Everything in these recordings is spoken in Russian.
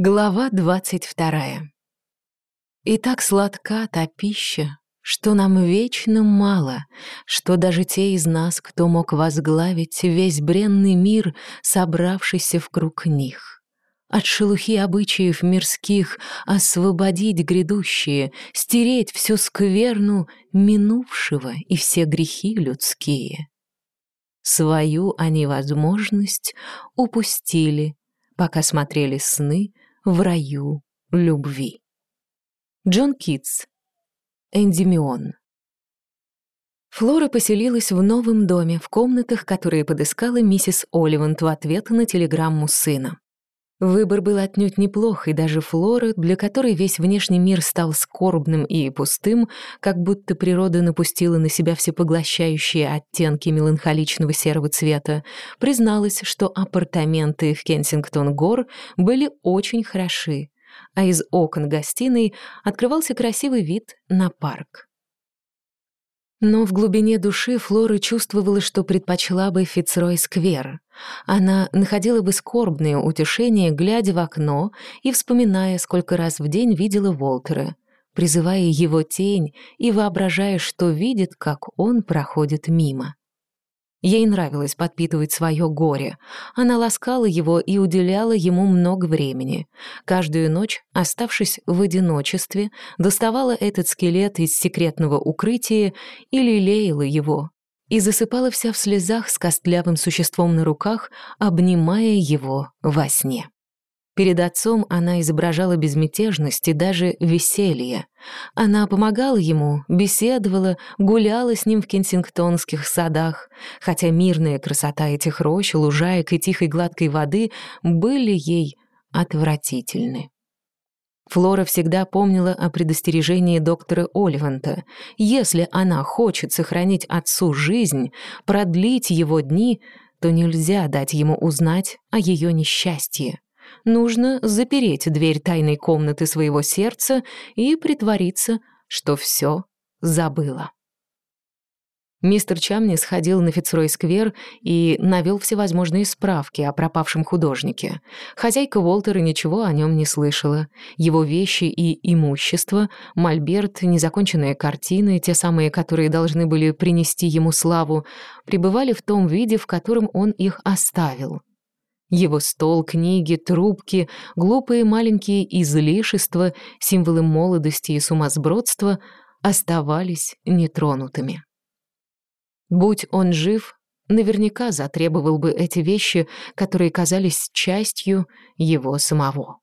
Глава двадцать вторая. И так сладка та пища, что нам вечно мало, что даже те из нас, кто мог возглавить весь бренный мир, собравшийся в круг них. От шелухи обычаев мирских освободить грядущие, стереть всю скверну минувшего и все грехи людские. Свою они возможность упустили, пока смотрели сны в раю любви. Джон Китс. Эндимион. Флора поселилась в новом доме, в комнатах, которые подыскала миссис Оливант в ответ на телеграмму сына. Выбор был отнюдь неплох, и даже Флора, для которой весь внешний мир стал скорбным и пустым, как будто природа напустила на себя всепоглощающие оттенки меланхоличного серого цвета, призналась, что апартаменты в Кенсингтон-Гор были очень хороши, а из окон гостиной открывался красивый вид на парк. Но в глубине души Флора чувствовала, что предпочла бы Фицрой-сквер. Она находила бы скорбное утешение, глядя в окно и вспоминая, сколько раз в день видела Волтера, призывая его тень и воображая, что видит, как он проходит мимо. Ей нравилось подпитывать свое горе. Она ласкала его и уделяла ему много времени. Каждую ночь, оставшись в одиночестве, доставала этот скелет из секретного укрытия и лелеяла его. И засыпала вся в слезах с костлявым существом на руках, обнимая его во сне. Перед отцом она изображала безмятежность и даже веселье. Она помогала ему, беседовала, гуляла с ним в кенсингтонских садах, хотя мирная красота этих рощ, лужаек и тихой гладкой воды были ей отвратительны. Флора всегда помнила о предостережении доктора Оливанта. Если она хочет сохранить отцу жизнь, продлить его дни, то нельзя дать ему узнать о ее несчастье нужно запереть дверь тайной комнаты своего сердца и притвориться, что все забыла. Мистер Чамни сходил на Фицрой-сквер и навел всевозможные справки о пропавшем художнике. Хозяйка Уолтера ничего о нем не слышала. Его вещи и имущество, мольберт, незаконченные картины, те самые, которые должны были принести ему славу, пребывали в том виде, в котором он их оставил. Его стол, книги, трубки, глупые маленькие излишества, символы молодости и сумасбродства оставались нетронутыми. Будь он жив, наверняка затребовал бы эти вещи, которые казались частью его самого.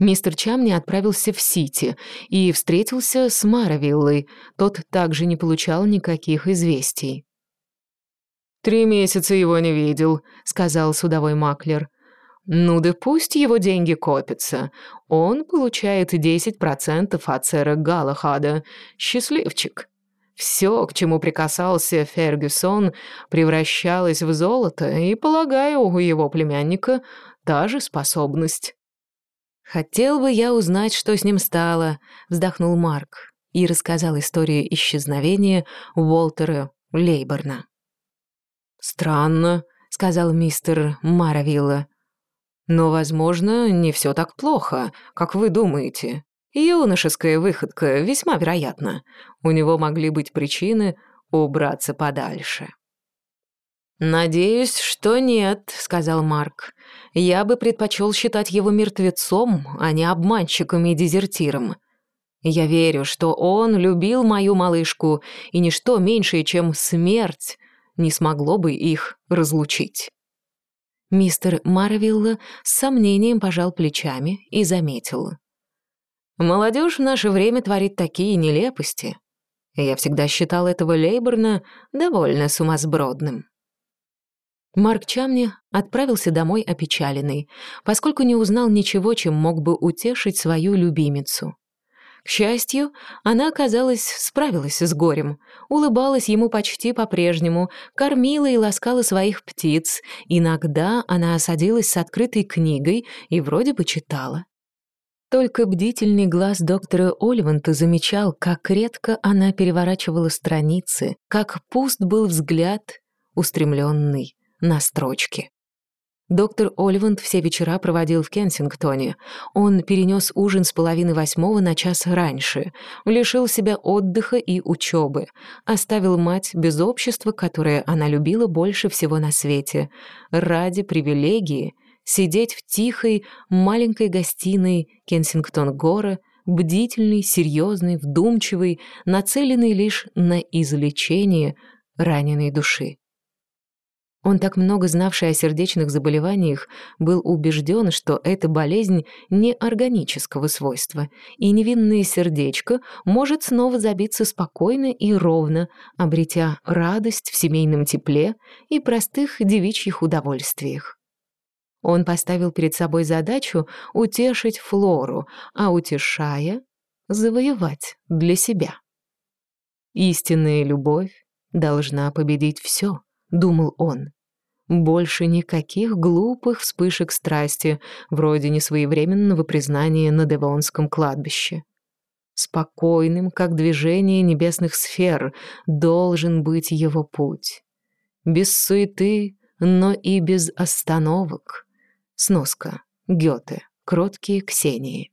Мистер Чамни отправился в Сити и встретился с Маравиллой, тот также не получал никаких известий. «Три месяца его не видел», — сказал судовой маклер. «Ну да пусть его деньги копятся. Он получает 10% от сэра Галахада. Счастливчик». Все, к чему прикасался Фергюсон, превращалось в золото, и, полагаю, у его племянника та же способность. «Хотел бы я узнать, что с ним стало», — вздохнул Марк и рассказал историю исчезновения Уолтера Лейборна. «Странно», — сказал мистер Маравилла. «Но, возможно, не все так плохо, как вы думаете. Юношеская выходка весьма вероятна. У него могли быть причины убраться подальше». «Надеюсь, что нет», — сказал Марк. «Я бы предпочел считать его мертвецом, а не обманщиком и дезертиром. Я верю, что он любил мою малышку, и ничто меньшее, чем смерть, не смогло бы их разлучить. Мистер Марвилла с сомнением пожал плечами и заметил. «Молодежь в наше время творит такие нелепости. Я всегда считал этого Лейборна довольно сумасбродным». Марк Чамни отправился домой опечаленный, поскольку не узнал ничего, чем мог бы утешить свою любимицу. К счастью, она, казалось, справилась с горем, улыбалась ему почти по-прежнему, кормила и ласкала своих птиц. Иногда она садилась с открытой книгой и вроде бы читала. Только бдительный глаз доктора Оливанта замечал, как редко она переворачивала страницы, как пуст был взгляд, устремленный на строчки. Доктор Оливанд все вечера проводил в Кенсингтоне. Он перенес ужин с половины восьмого на час раньше, лишил себя отдыха и учебы, оставил мать без общества, которое она любила больше всего на свете, ради привилегии сидеть в тихой маленькой гостиной Кенсингтон-Гора, бдительный, серьезный, вдумчивый, нацеленный лишь на излечение раненой души. Он, так много знавший о сердечных заболеваниях, был убежден, что эта болезнь не органического свойства, и невинное сердечко может снова забиться спокойно и ровно, обретя радость в семейном тепле и простых девичьих удовольствиях. Он поставил перед собой задачу утешить Флору, а утешая — завоевать для себя. Истинная любовь должна победить все — думал он. Больше никаких глупых вспышек страсти, вроде несвоевременного признания на Девонском кладбище. Спокойным, как движение небесных сфер, должен быть его путь. Без суеты, но и без остановок. Сноска. Гёте. Кроткие Ксении.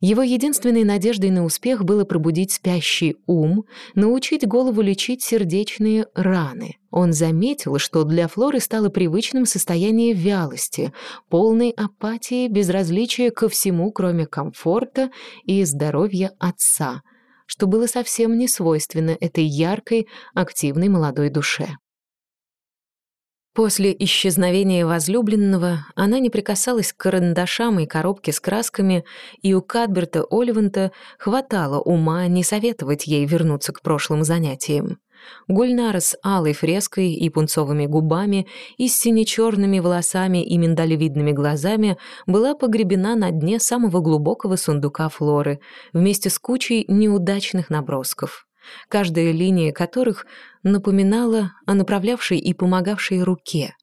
Его единственной надеждой на успех было пробудить спящий ум, научить голову лечить сердечные раны. Он заметил, что для Флоры стало привычным состояние вялости, полной апатии, безразличия ко всему, кроме комфорта и здоровья отца, что было совсем не свойственно этой яркой, активной молодой душе. После исчезновения возлюбленного она не прикасалась к карандашам и коробке с красками, и у Кадберта Оливанта хватало ума не советовать ей вернуться к прошлым занятиям. Гульнара с алой фреской и пунцовыми губами и с сине-черными волосами и миндалевидными глазами была погребена на дне самого глубокого сундука Флоры вместе с кучей неудачных набросков каждая линия которых напоминала о направлявшей и помогавшей руке,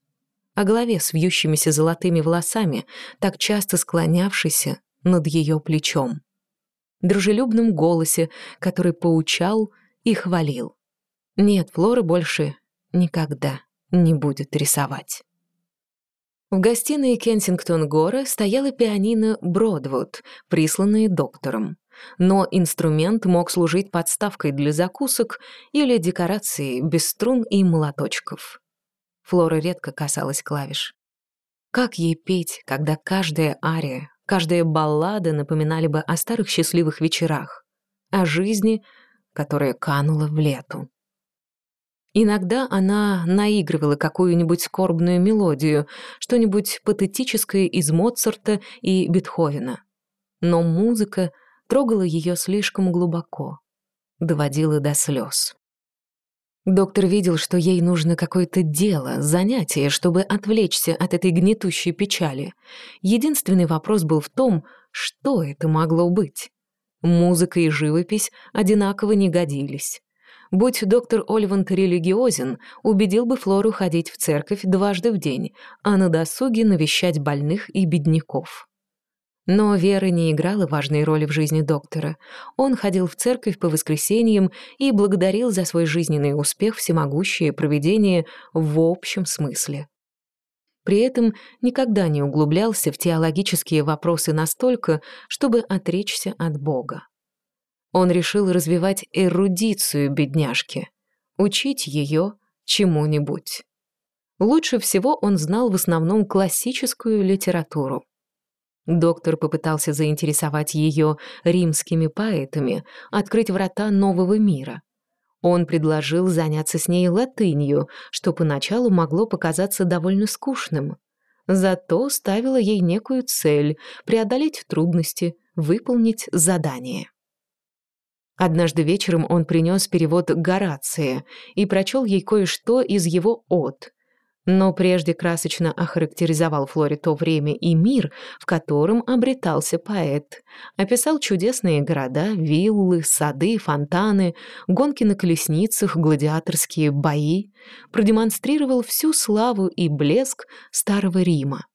о голове с вьющимися золотыми волосами, так часто склонявшейся над ее плечом, дружелюбном голосе, который поучал и хвалил. Нет, Флора больше никогда не будет рисовать. В гостиной Кенсингтон-Гора стояла пианино «Бродвуд», присланное доктором но инструмент мог служить подставкой для закусок или декорацией без струн и молоточков. Флора редко касалась клавиш. Как ей петь, когда каждая ария, каждая баллада напоминали бы о старых счастливых вечерах, о жизни, которая канула в лету? Иногда она наигрывала какую-нибудь скорбную мелодию, что-нибудь патетическое из Моцарта и Бетховена. Но музыка — трогала ее слишком глубоко, доводила до слез. Доктор видел, что ей нужно какое-то дело, занятие, чтобы отвлечься от этой гнетущей печали. Единственный вопрос был в том, что это могло быть. Музыка и живопись одинаково не годились. Будь доктор Ольвант религиозен, убедил бы Флору ходить в церковь дважды в день, а на досуге навещать больных и бедняков. Но вера не играла важной роли в жизни доктора. Он ходил в церковь по воскресеньям и благодарил за свой жизненный успех всемогущее проведение в общем смысле. При этом никогда не углублялся в теологические вопросы настолько, чтобы отречься от Бога. Он решил развивать эрудицию бедняжки, учить ее чему-нибудь. Лучше всего он знал в основном классическую литературу. Доктор попытался заинтересовать ее римскими поэтами, открыть врата нового мира. Он предложил заняться с ней латынью, что поначалу могло показаться довольно скучным. Зато ставила ей некую цель — преодолеть трудности, выполнить задание. Однажды вечером он принес перевод Горация и прочел ей кое-что из его «От», но прежде красочно охарактеризовал Флоре то время и мир, в котором обретался поэт. Описал чудесные города, виллы, сады, фонтаны, гонки на колесницах, гладиаторские бои, продемонстрировал всю славу и блеск Старого Рима.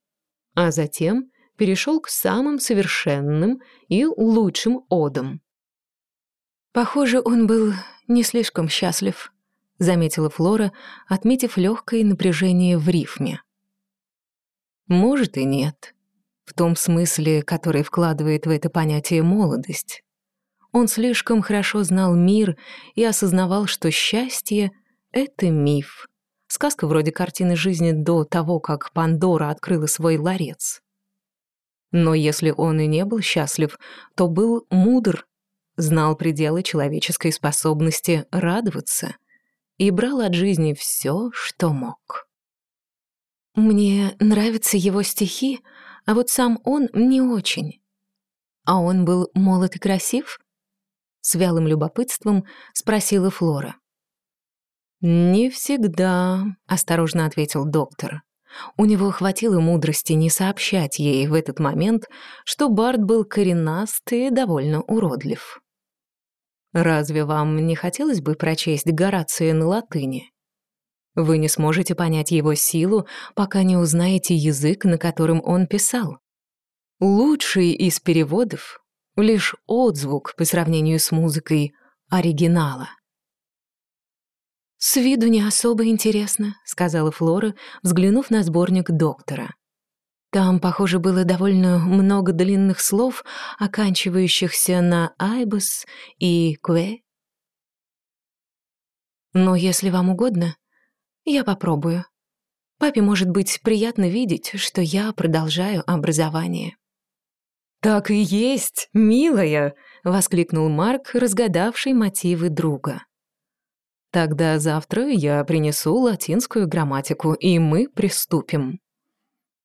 А затем перешел к самым совершенным и лучшим одам. Похоже, он был не слишком счастлив заметила Флора, отметив легкое напряжение в рифме. Может и нет. В том смысле, который вкладывает в это понятие молодость. Он слишком хорошо знал мир и осознавал, что счастье — это миф. Сказка вроде картины жизни до того, как Пандора открыла свой ларец. Но если он и не был счастлив, то был мудр, знал пределы человеческой способности радоваться и брал от жизни все, что мог. Мне нравятся его стихи, а вот сам он не очень. А он был молод и красив? С вялым любопытством спросила Флора. «Не всегда», — осторожно ответил доктор. У него хватило мудрости не сообщать ей в этот момент, что Барт был коренаст и довольно уродлив. «Разве вам не хотелось бы прочесть Горация на латыни? Вы не сможете понять его силу, пока не узнаете язык, на котором он писал. Лучший из переводов — лишь отзвук по сравнению с музыкой оригинала. «С виду не особо интересно», — сказала Флора, взглянув на сборник доктора. Там, похоже, было довольно много длинных слов, оканчивающихся на «айбус» и «кве». «Но если вам угодно, я попробую. Папе может быть приятно видеть, что я продолжаю образование». «Так и есть, милая!» — воскликнул Марк, разгадавший мотивы друга. Тогда завтра я принесу латинскую грамматику, и мы приступим.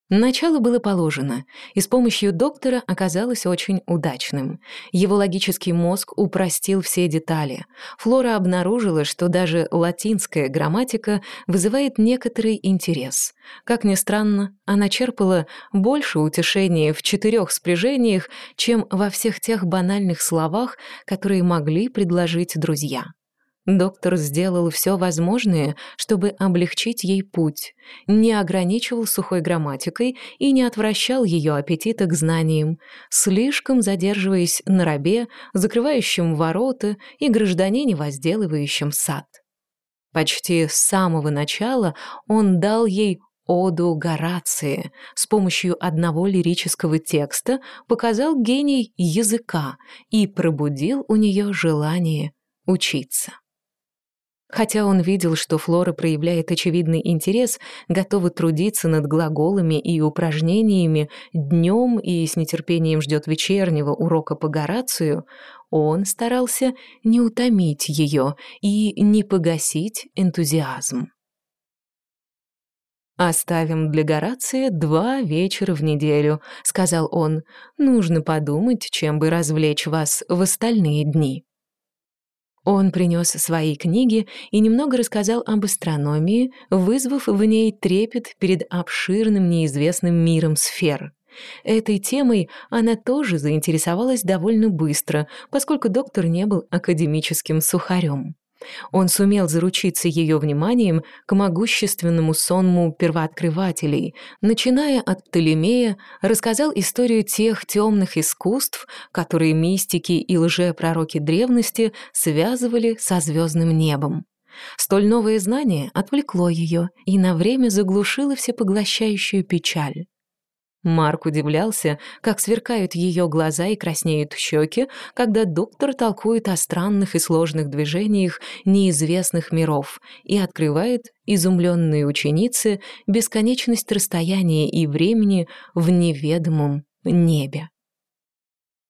Начало было положено, и с помощью доктора оказалось очень удачным. Его логический мозг упростил все детали. Флора обнаружила, что даже латинская грамматика вызывает некоторый интерес. Как ни странно, она черпала больше утешения в четырех спряжениях, чем во всех тех банальных словах, которые могли предложить друзья. Доктор сделал все возможное, чтобы облегчить ей путь, не ограничивал сухой грамматикой и не отвращал ее аппетита к знаниям, слишком задерживаясь на рабе, закрывающем ворота и гражданине, возделывающем сад. Почти с самого начала он дал ей оду Горации, с помощью одного лирического текста показал гений языка и пробудил у нее желание учиться. Хотя он видел, что Флора проявляет очевидный интерес, готова трудиться над глаголами и упражнениями днем и с нетерпением ждет вечернего урока по Горацию, он старался не утомить ее и не погасить энтузиазм. «Оставим для Горация два вечера в неделю», — сказал он. «Нужно подумать, чем бы развлечь вас в остальные дни». Он принес свои книги и немного рассказал об астрономии, вызвав в ней трепет перед обширным неизвестным миром сфер. Этой темой она тоже заинтересовалась довольно быстро, поскольку доктор не был академическим сухарем. Он сумел заручиться ее вниманием к могущественному сонму первооткрывателей, начиная от Птолемея, рассказал историю тех темных искусств, которые мистики и лжепророки древности связывали со звездным небом. Столь новое знание отвлекло ее и на время заглушило всепоглощающую печаль. Марк удивлялся, как сверкают ее глаза и краснеют щеки, когда доктор толкует о странных и сложных движениях неизвестных миров и открывает изумленные ученицы бесконечность расстояния и времени в неведомом небе.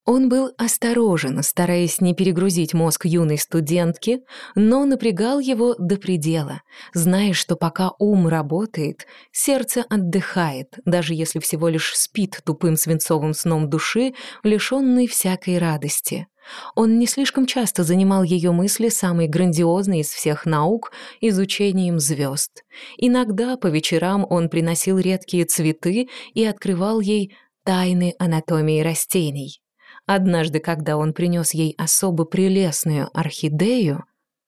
Он был осторожен, стараясь не перегрузить мозг юной студентки, но напрягал его до предела, зная, что пока ум работает, сердце отдыхает, даже если всего лишь спит тупым свинцовым сном души, лишённой всякой радости. Он не слишком часто занимал ее мысли самой грандиозной из всех наук — изучением звезд. Иногда по вечерам он приносил редкие цветы и открывал ей тайны анатомии растений. Однажды, когда он принес ей особо прелестную орхидею,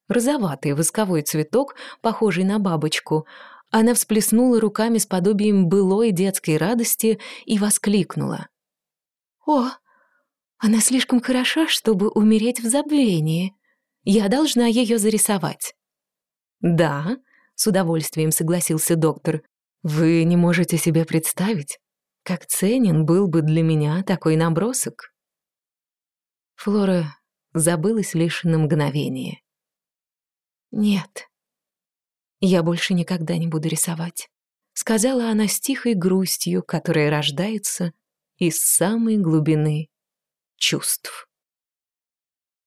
розоватый восковой цветок, похожий на бабочку, она всплеснула руками с подобием былой детской радости и воскликнула. «О, она слишком хороша, чтобы умереть в забвении. Я должна ее зарисовать». «Да», — с удовольствием согласился доктор, Вы не можете себе представить, как ценен был бы для меня такой набросок. Флора забылась лишь на мгновение. «Нет, я больше никогда не буду рисовать», — сказала она с тихой грустью, которая рождается из самой глубины чувств.